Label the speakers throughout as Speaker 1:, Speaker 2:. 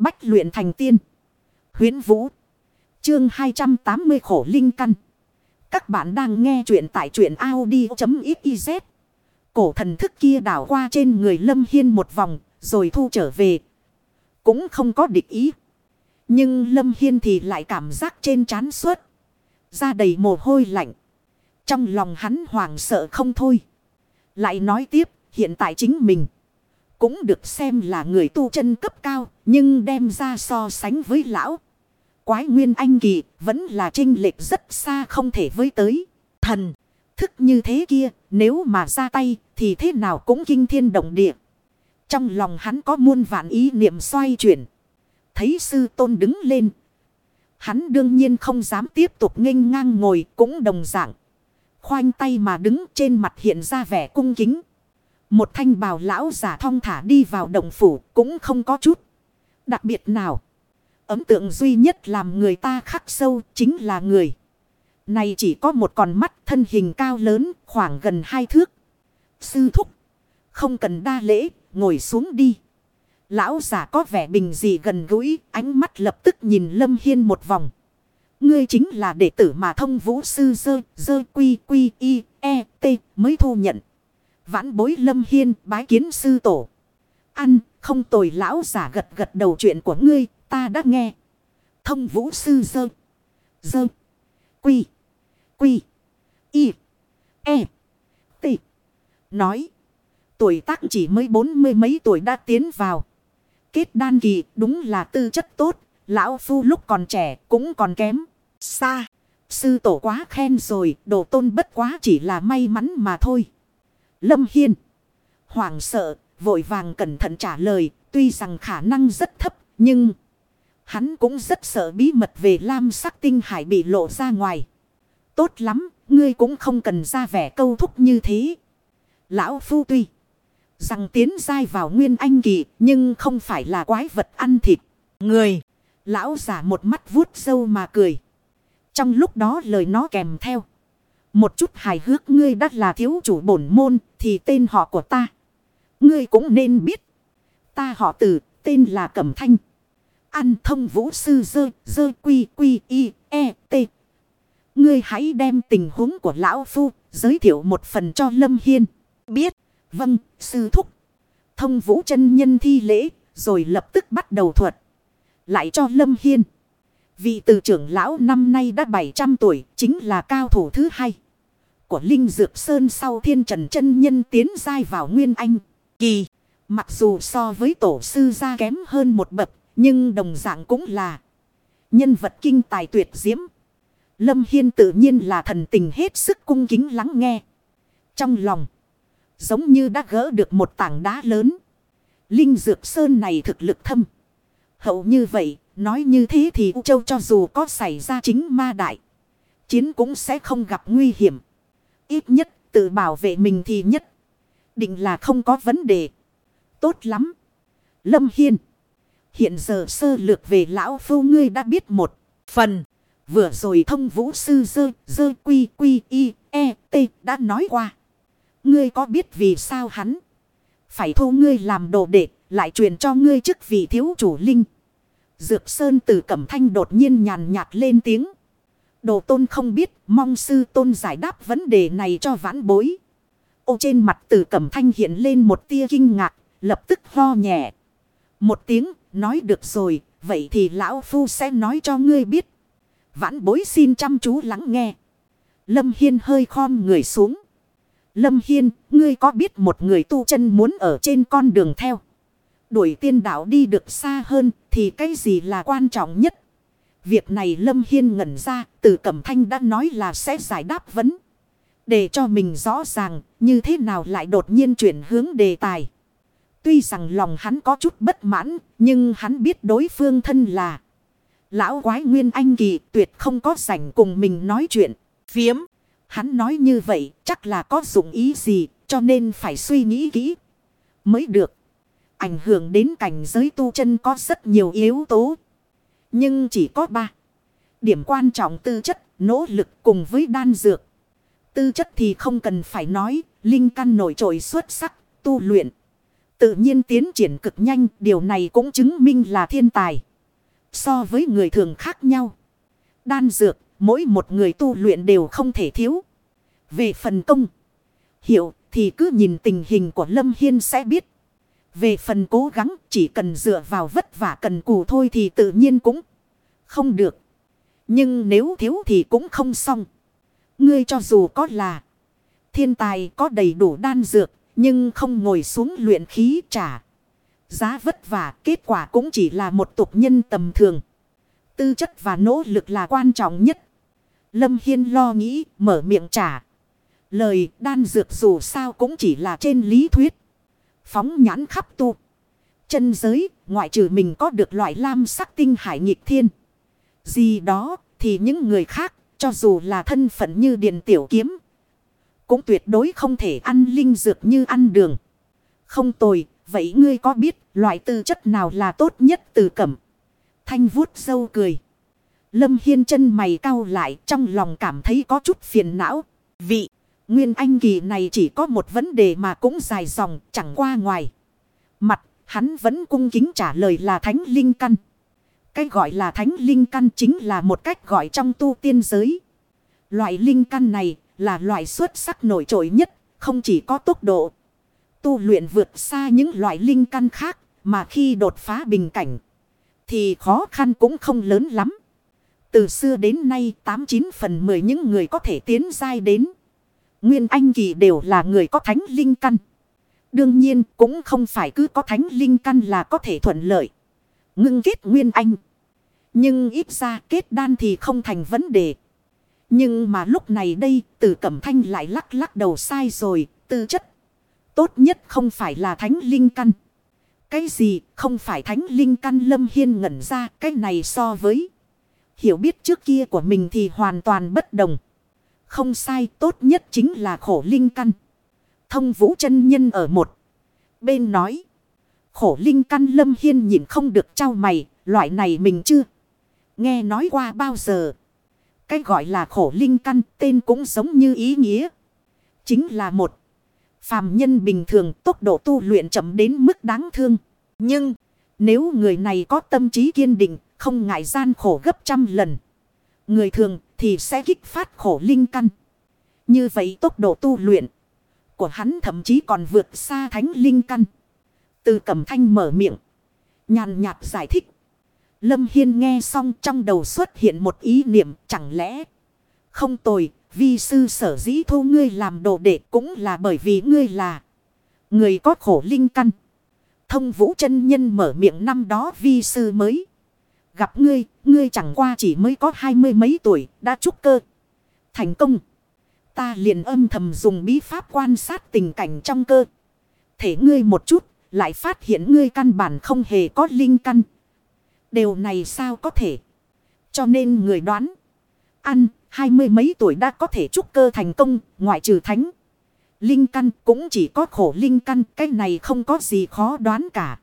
Speaker 1: Bách luyện thành tiên. Huyến Vũ. Chương 280 khổ linh căn. Các bạn đang nghe truyện tại truyện Audi.xyz. Cổ thần thức kia đảo qua trên người Lâm Hiên một vòng, rồi thu trở về. Cũng không có địch ý. Nhưng Lâm Hiên thì lại cảm giác trên chán suốt. Ra đầy mồ hôi lạnh. Trong lòng hắn hoảng sợ không thôi. Lại nói tiếp, hiện tại chính mình. Cũng được xem là người tu chân cấp cao, nhưng đem ra so sánh với lão. Quái nguyên anh kỳ, vẫn là trinh lệch rất xa không thể với tới. Thần, thức như thế kia, nếu mà ra tay, thì thế nào cũng kinh thiên động địa. Trong lòng hắn có muôn vạn ý niệm xoay chuyển. Thấy sư tôn đứng lên. Hắn đương nhiên không dám tiếp tục nghênh ngang ngồi cũng đồng dạng. Khoanh tay mà đứng trên mặt hiện ra vẻ cung kính. Một thanh bào lão giả thong thả đi vào động phủ cũng không có chút. Đặc biệt nào. Ấm tượng duy nhất làm người ta khắc sâu chính là người. Này chỉ có một con mắt thân hình cao lớn khoảng gần hai thước. Sư thúc. Không cần đa lễ, ngồi xuống đi. Lão giả có vẻ bình dị gần gũi, ánh mắt lập tức nhìn Lâm Hiên một vòng. Ngươi chính là đệ tử mà thông vũ sư dơ, dơ quy quy y, e, t mới thu nhận. Vãn bối Lâm Hiên bái kiến sư tổ. Ăn, không tồi lão giả gật gật đầu chuyện của ngươi, ta đã nghe. Thông vũ sư dơ, dơ, quy, quy, y, e, t. Nói, tuổi tác chỉ mới bốn mươi mấy tuổi đã tiến vào. Kết đan kỳ đúng là tư chất tốt, lão phu lúc còn trẻ cũng còn kém. Xa, sư tổ quá khen rồi, đồ tôn bất quá chỉ là may mắn mà thôi. Lâm Hiên, hoảng sợ, vội vàng cẩn thận trả lời, tuy rằng khả năng rất thấp, nhưng hắn cũng rất sợ bí mật về lam sắc tinh hải bị lộ ra ngoài. Tốt lắm, ngươi cũng không cần ra vẻ câu thúc như thế. Lão Phu tuy rằng tiến dai vào nguyên anh kỳ, nhưng không phải là quái vật ăn thịt. Người, lão giả một mắt vuốt sâu mà cười. Trong lúc đó lời nó kèm theo. Một chút hài hước ngươi đắt là thiếu chủ bổn môn thì tên họ của ta. Ngươi cũng nên biết. Ta họ từ tên là Cẩm Thanh. Ăn thông vũ sư dơ dơ quy quy y e t. Ngươi hãy đem tình huống của lão phu giới thiệu một phần cho Lâm Hiên. Biết. Vâng, sư thúc. Thông vũ chân nhân thi lễ rồi lập tức bắt đầu thuật. Lại cho Lâm Hiên. Vị từ trưởng lão năm nay đã 700 tuổi, chính là cao thủ thứ hai. Của Linh Dược Sơn sau thiên trần chân nhân tiến dai vào Nguyên Anh. Kỳ, mặc dù so với tổ sư gia kém hơn một bậc, nhưng đồng dạng cũng là nhân vật kinh tài tuyệt diễm. Lâm Hiên tự nhiên là thần tình hết sức cung kính lắng nghe. Trong lòng, giống như đã gỡ được một tảng đá lớn. Linh Dược Sơn này thực lực thâm. Hậu như vậy, Nói như thế thì U Châu cho dù có xảy ra chính ma đại. Chiến cũng sẽ không gặp nguy hiểm. Ít nhất tự bảo vệ mình thì nhất. Định là không có vấn đề. Tốt lắm. Lâm Hiên. Hiện giờ sơ lược về lão phu ngươi đã biết một phần. Vừa rồi thông vũ sư dơ, dơ quy quy y, e, t đã nói qua. Ngươi có biết vì sao hắn phải thu ngươi làm đồ đệ, lại truyền cho ngươi chức vị thiếu chủ linh. Dược Sơn từ Cẩm Thanh đột nhiên nhàn nhạt lên tiếng. Đồ tôn không biết, mong sư tôn giải đáp vấn đề này cho vãn bối. Ô trên mặt từ Cẩm Thanh hiện lên một tia kinh ngạc, lập tức ho nhẹ. Một tiếng, nói được rồi, vậy thì lão phu sẽ nói cho ngươi biết. Vãn bối xin chăm chú lắng nghe. Lâm Hiên hơi khom người xuống. Lâm Hiên, ngươi có biết một người tu chân muốn ở trên con đường theo. Đuổi tiên đạo đi được xa hơn thì cái gì là quan trọng nhất? Việc này Lâm Hiên ngẩn ra, từ Cẩm Thanh đã nói là sẽ giải đáp vấn. Để cho mình rõ ràng, như thế nào lại đột nhiên chuyển hướng đề tài. Tuy rằng lòng hắn có chút bất mãn, nhưng hắn biết đối phương thân là Lão quái nguyên anh kỳ tuyệt không có sảnh cùng mình nói chuyện. Phiếm, hắn nói như vậy chắc là có dụng ý gì, cho nên phải suy nghĩ kỹ mới được. Ảnh hưởng đến cảnh giới tu chân có rất nhiều yếu tố. Nhưng chỉ có ba. Điểm quan trọng tư chất, nỗ lực cùng với đan dược. Tư chất thì không cần phải nói, linh căn nổi trội xuất sắc, tu luyện. tự nhiên tiến triển cực nhanh. Điều này cũng chứng minh là thiên tài. So với người thường khác nhau. Đan dược, mỗi một người tu luyện đều không thể thiếu. Về phần công, hiệu thì cứ nhìn tình hình của Lâm Hiên sẽ biết. Về phần cố gắng, chỉ cần dựa vào vất vả cần cù thôi thì tự nhiên cũng không được. Nhưng nếu thiếu thì cũng không xong. Ngươi cho dù có là thiên tài, có đầy đủ đan dược, nhưng không ngồi xuống luyện khí trả. Giá vất vả, kết quả cũng chỉ là một tục nhân tầm thường. Tư chất và nỗ lực là quan trọng nhất. Lâm Hiên lo nghĩ, mở miệng trả. Lời, đan dược dù sao cũng chỉ là trên lý thuyết. Phóng nhãn khắp tu. Chân giới ngoại trừ mình có được loại lam sắc tinh hải nghịch thiên. Gì đó thì những người khác cho dù là thân phận như điện tiểu kiếm. Cũng tuyệt đối không thể ăn linh dược như ăn đường. Không tồi, vậy ngươi có biết loại tư chất nào là tốt nhất từ cẩm? Thanh vuốt sâu cười. Lâm Hiên chân mày cau lại trong lòng cảm thấy có chút phiền não. Vị, Nguyên Anh kỳ này chỉ có một vấn đề mà cũng dài dòng chẳng qua ngoài. Mặt, hắn vẫn cung kính trả lời là thánh linh căn. Cái gọi là thánh linh căn chính là một cách gọi trong tu tiên giới. Loại linh căn này là loại xuất sắc nổi trội nhất, không chỉ có tốc độ. Tu luyện vượt xa những loại linh căn khác, mà khi đột phá bình cảnh, thì khó khăn cũng không lớn lắm. Từ xưa đến nay 89 phần 10 những người có thể tiến dai đến. Nguyên Anh Kỳ đều là người có thánh linh căn. Đương nhiên, cũng không phải cứ có thánh linh căn là có thể thuận lợi. Ngưng kết Nguyên Anh. Nhưng ít ra kết đan thì không thành vấn đề. Nhưng mà lúc này đây, từ cẩm thanh lại lắc lắc đầu sai rồi. Tư chất. Tốt nhất không phải là thánh linh căn. Cái gì không phải thánh linh căn lâm hiên ngẩn ra. Cái này so với. Hiểu biết trước kia của mình thì hoàn toàn bất đồng. Không sai, tốt nhất chính là khổ linh căn. Thông vũ chân nhân ở một. Bên nói. Khổ linh căn lâm hiên nhìn không được trao mày. Loại này mình chưa. Nghe nói qua bao giờ. Cái gọi là khổ linh căn, tên cũng giống như ý nghĩa. Chính là một. Phàm nhân bình thường, tốc độ tu luyện chậm đến mức đáng thương. Nhưng, nếu người này có tâm trí kiên định, không ngại gian khổ gấp trăm lần. Người thường thì sẽ kích phát khổ linh căn. Như vậy tốc độ tu luyện của hắn thậm chí còn vượt xa thánh linh căn. Từ cẩm thanh mở miệng. Nhàn nhạt giải thích. Lâm Hiên nghe xong trong đầu xuất hiện một ý niệm chẳng lẽ. Không tồi, vi sư sở dĩ thu ngươi làm đồ đệ cũng là bởi vì ngươi là người có khổ linh căn. Thông vũ chân nhân mở miệng năm đó vi sư mới. Gặp ngươi, ngươi chẳng qua chỉ mới có hai mươi mấy tuổi, đã trúc cơ. Thành công. Ta liền âm thầm dùng bí pháp quan sát tình cảnh trong cơ. Thể ngươi một chút, lại phát hiện ngươi căn bản không hề có linh căn. Điều này sao có thể? Cho nên người đoán. Ăn, hai mươi mấy tuổi đã có thể trúc cơ thành công, ngoại trừ thánh. Linh căn cũng chỉ có khổ linh căn, cái này không có gì khó đoán cả.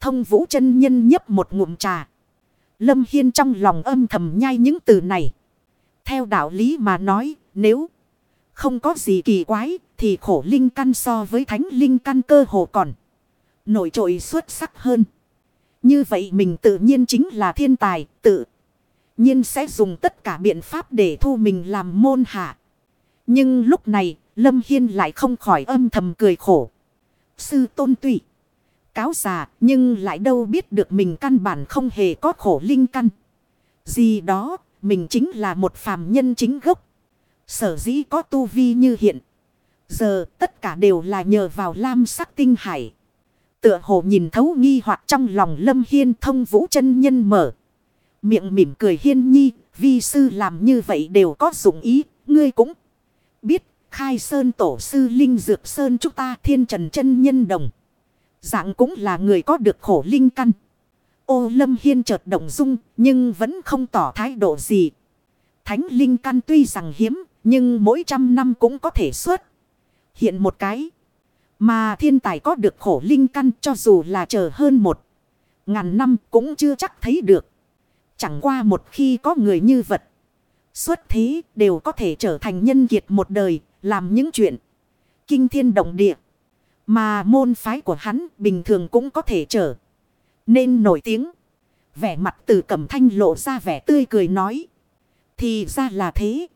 Speaker 1: Thông vũ chân nhân nhấp một ngụm trà. Lâm Hiên trong lòng âm thầm nhai những từ này. Theo đạo lý mà nói, nếu không có gì kỳ quái, thì khổ linh căn so với thánh linh căn cơ hồ còn. Nổi trội xuất sắc hơn. Như vậy mình tự nhiên chính là thiên tài, tự nhiên sẽ dùng tất cả biện pháp để thu mình làm môn hạ. Nhưng lúc này, Lâm Hiên lại không khỏi âm thầm cười khổ. Sư tôn tùy cáo già nhưng lại đâu biết được mình căn bản không hề có khổ linh căn. Gì đó, mình chính là một phàm nhân chính gốc. Sở dĩ có tu vi như hiện. Giờ tất cả đều là nhờ vào lam sắc tinh hải. Tựa hồ nhìn thấu nghi hoặc trong lòng lâm hiên thông vũ chân nhân mở. Miệng mỉm cười hiên nhi, vi sư làm như vậy đều có dụng ý, ngươi cũng biết khai sơn tổ sư linh dược sơn chúng ta thiên trần chân nhân đồng. Dạng cũng là người có được khổ linh căn. Ô lâm hiên chợt động dung, nhưng vẫn không tỏ thái độ gì. Thánh linh căn tuy rằng hiếm, nhưng mỗi trăm năm cũng có thể xuất. Hiện một cái. Mà thiên tài có được khổ linh căn cho dù là chờ hơn một. Ngàn năm cũng chưa chắc thấy được. Chẳng qua một khi có người như vật. Xuất thế đều có thể trở thành nhân kiệt một đời. Làm những chuyện kinh thiên động địa. Mà môn phái của hắn bình thường cũng có thể trở nên nổi tiếng. Vẻ mặt từ cẩm thanh lộ ra vẻ tươi cười nói. Thì ra là thế.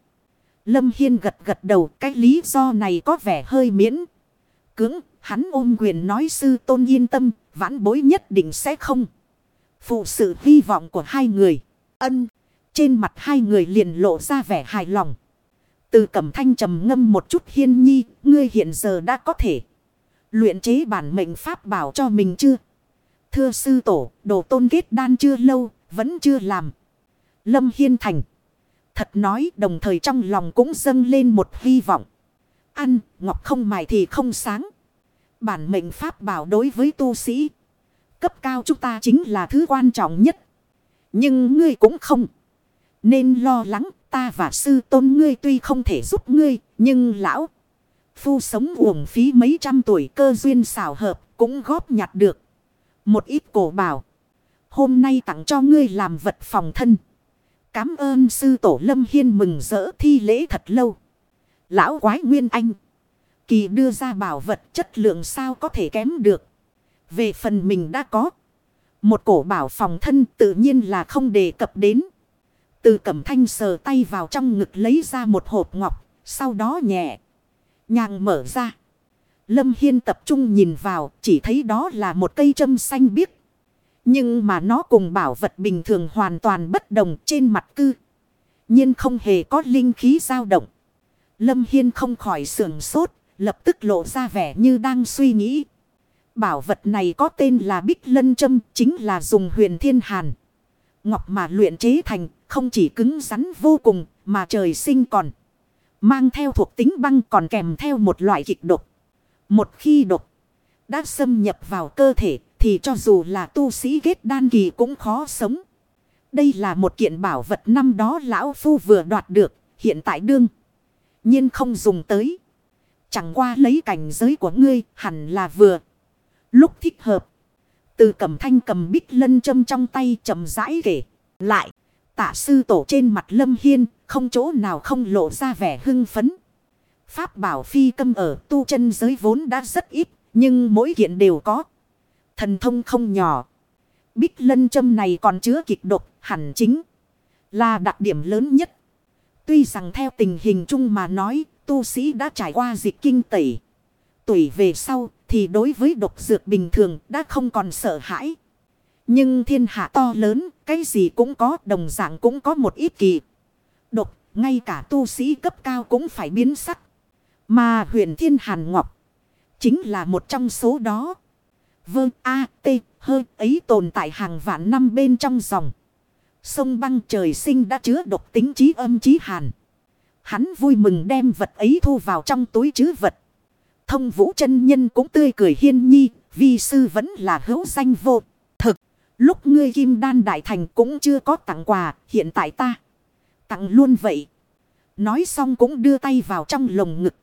Speaker 1: Lâm Hiên gật gật đầu cái lý do này có vẻ hơi miễn. Cứng, hắn ôm quyền nói sư tôn yên tâm, vãn bối nhất định sẽ không. Phụ sự hy vọng của hai người. Ân, trên mặt hai người liền lộ ra vẻ hài lòng. Từ cẩm thanh trầm ngâm một chút hiên nhi, ngươi hiện giờ đã có thể. Luyện chế bản mệnh pháp bảo cho mình chưa? Thưa sư tổ, đồ tôn kết đan chưa lâu, vẫn chưa làm. Lâm Hiên Thành. Thật nói đồng thời trong lòng cũng dâng lên một hy vọng. Ăn, ngọc không mài thì không sáng. Bản mệnh pháp bảo đối với tu sĩ. Cấp cao chúng ta chính là thứ quan trọng nhất. Nhưng ngươi cũng không. Nên lo lắng ta và sư tôn ngươi tuy không thể giúp ngươi. Nhưng lão. Phu sống uổng phí mấy trăm tuổi cơ duyên xảo hợp. Cũng góp nhặt được. Một ít cổ bảo. Hôm nay tặng cho ngươi làm vật phòng thân. Cám ơn sư tổ lâm hiên mừng rỡ thi lễ thật lâu. Lão quái nguyên anh. Kỳ đưa ra bảo vật chất lượng sao có thể kém được. Về phần mình đã có. Một cổ bảo phòng thân tự nhiên là không đề cập đến. Từ cẩm thanh sờ tay vào trong ngực lấy ra một hộp ngọc. Sau đó nhẹ. Nhàng mở ra. Lâm Hiên tập trung nhìn vào. Chỉ thấy đó là một cây châm xanh biếc. Nhưng mà nó cùng bảo vật bình thường hoàn toàn bất đồng trên mặt cư. nhiên không hề có linh khí dao động. Lâm Hiên không khỏi sườn sốt. Lập tức lộ ra vẻ như đang suy nghĩ. Bảo vật này có tên là Bích Lân Châm. Chính là dùng huyền thiên hàn. Ngọc mà luyện chế thành. Không chỉ cứng rắn vô cùng. Mà trời sinh còn. Mang theo thuộc tính băng còn kèm theo một loại kịch độc. Một khi độc. Đã xâm nhập vào cơ thể thì cho dù là tu sĩ kết đan kỳ cũng khó sống. Đây là một kiện bảo vật năm đó lão phu vừa đoạt được, hiện tại đương. nhiên không dùng tới. Chẳng qua lấy cảnh giới của ngươi hẳn là vừa. Lúc thích hợp. Từ cầm thanh cầm bích lân châm trong tay chậm rãi kể. Lại, tạ sư tổ trên mặt lâm hiên, không chỗ nào không lộ ra vẻ hưng phấn. Pháp bảo phi câm ở tu chân giới vốn đã rất ít, nhưng mỗi kiện đều có. Thần thông không nhỏ. Bích lân châm này còn chứa kịch độc hẳn chính. Là đặc điểm lớn nhất. Tuy rằng theo tình hình chung mà nói, tu sĩ đã trải qua dịch kinh tẩy. Tuổi về sau thì đối với độc dược bình thường đã không còn sợ hãi. Nhưng thiên hạ to lớn, cái gì cũng có, đồng dạng cũng có một ít kỳ. Độc, ngay cả tu sĩ cấp cao cũng phải biến sắc. Mà huyền thiên hàn ngọc, chính là một trong số đó. Vương A, T, H ấy tồn tại hàng vạn năm bên trong dòng. Sông băng trời sinh đã chứa độc tính trí âm trí hàn. Hắn vui mừng đem vật ấy thu vào trong túi chứ vật. Thông vũ chân nhân cũng tươi cười hiên nhi, vi sư vẫn là hữu danh vô. Lúc ngươi kim đan đại thành cũng chưa có tặng quà, hiện tại ta tặng luôn vậy. Nói xong cũng đưa tay vào trong lồng ngực.